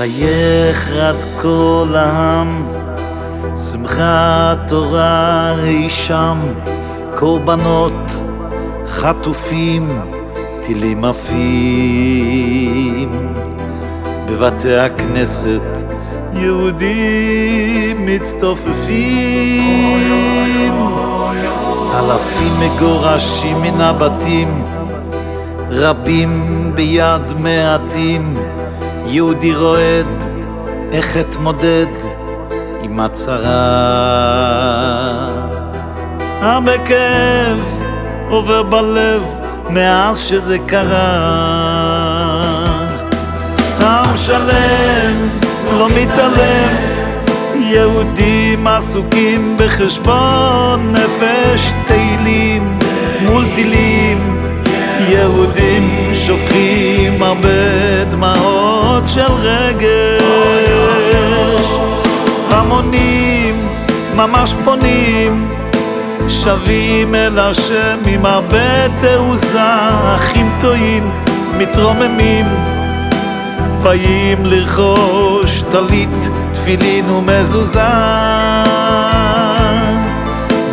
ויחרד כל העם, שמחת תורה אי שם, קורבנות חטופים, טילים עפים. בבתי הכנסת יהודים מצטופפים, אלפים מגורשים מן הבתים, רבים ביד מעטים. יהודי רועד, איך אתמודד עם הצרה? הרבה כאב עובר בלב מאז שזה קרה. עם שלם לא מתעלם, יהודים עסוקים בחשבון נפש, תהילים מול טילים. יהודים שופכים הרבה דמעות של רגש. המונים ממש פונים שבים אל השם עם הרבה תעוזה. אחים טועים מתרוממים באים לרכוש טלית, תפילין ומזוזה.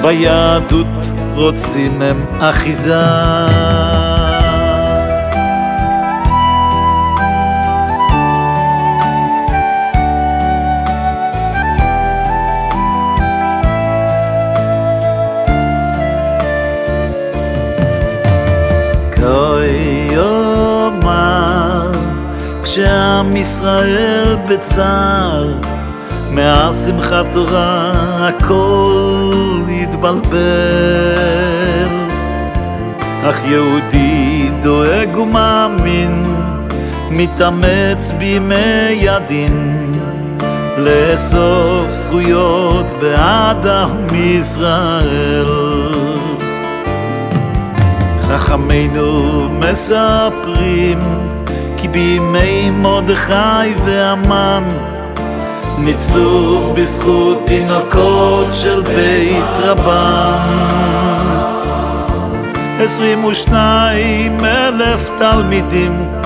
ביהדות רוצים הם אחיזה כשעם ישראל בצער, מהשמחת תורה הכל התבלבל. אך יהודי דואג ומאמין, מתאמץ בימי הדין, לאסוף זכויות בעד עם ישראל. חכמינו מספרים כי בימי מרדכי והמן ניצלו בזכות תינוקות של בית רבן. עשרים ושניים אלף תלמידים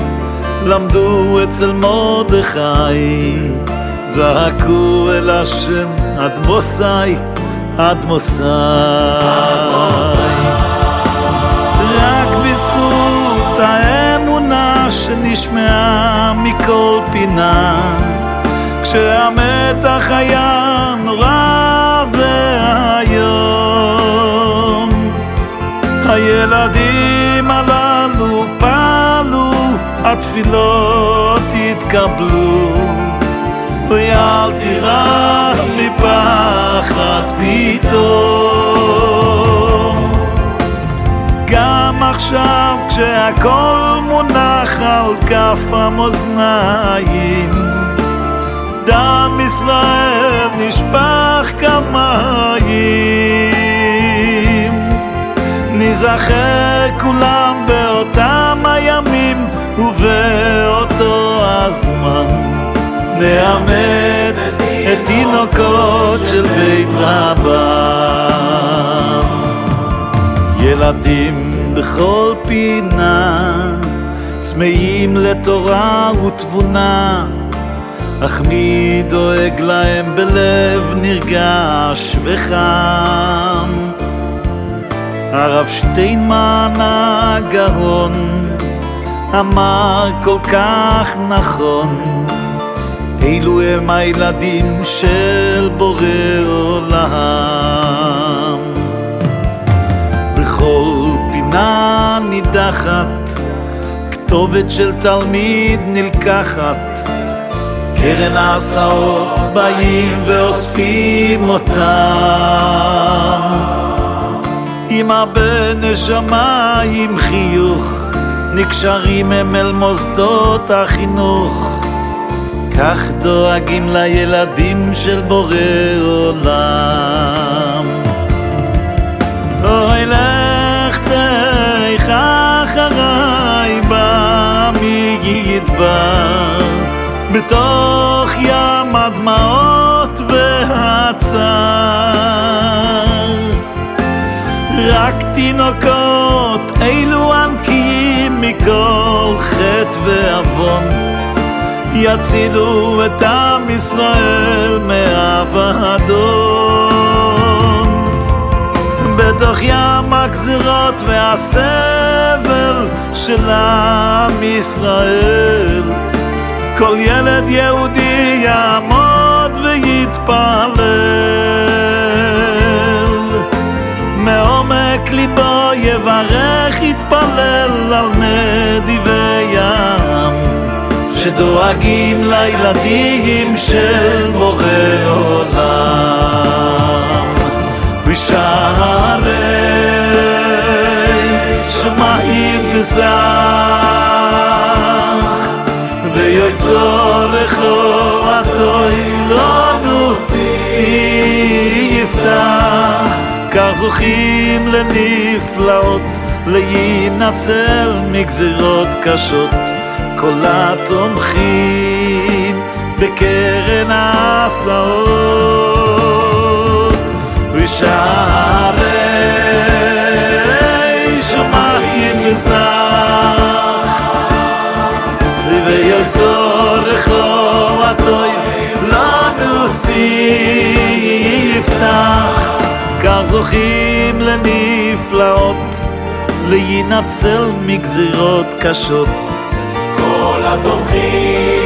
למדו אצל מרדכי, זעקו אל השם אדמוסי, אדמוסי. שנשמעה מכל פינה. כשהמתח היה נורא ואיום. הילדים הללו פעלו, התפילות התקבלו. ואל תירא מפחד פתאום עכשיו כשהכל מונח על כף המאזניים. דם ישראל נשפך כמים. ניזכר כולם באותם הימים ובאותו הזמן. נאמץ את תינוקות של בית רבם ילדים בכל פינה צמאים לתורה ותבונה אך מי דואג להם בלב נרגש וחם? הרב שטיינמן הגאון אמר כל כך נכון אלו הם הילדים של בורא עולם כתובת של תלמיד נלקחת. קרן ההסעות באים ואוספים אותם. עם הרבה נשמה, עם חיוך נקשרים הם אל מוסדות החינוך. כך דואגים לילדים של בורא עולם בתוך ים הדמעות והצער רק תינוקות אלו הנקיים מכל חטא ועוון יצילו את עם ישראל מאבדון בתוך ים הגזירות והסבל של עם ישראל כל ילד יהודי יעמוד ויתפלל. מעומק ליבו יברך יתפלל על נדיבי ים שדואגים לילדים של בורא עולם. בשערי שמיים פסח ויועצו לכו עטוי לנו יפתח כך זוכים לנפלאות להינצל מגזירות קשות. כל התומכים בקרן ההסעות זוכים לנפלאות להינצל מגזירות קשות. כל התומכים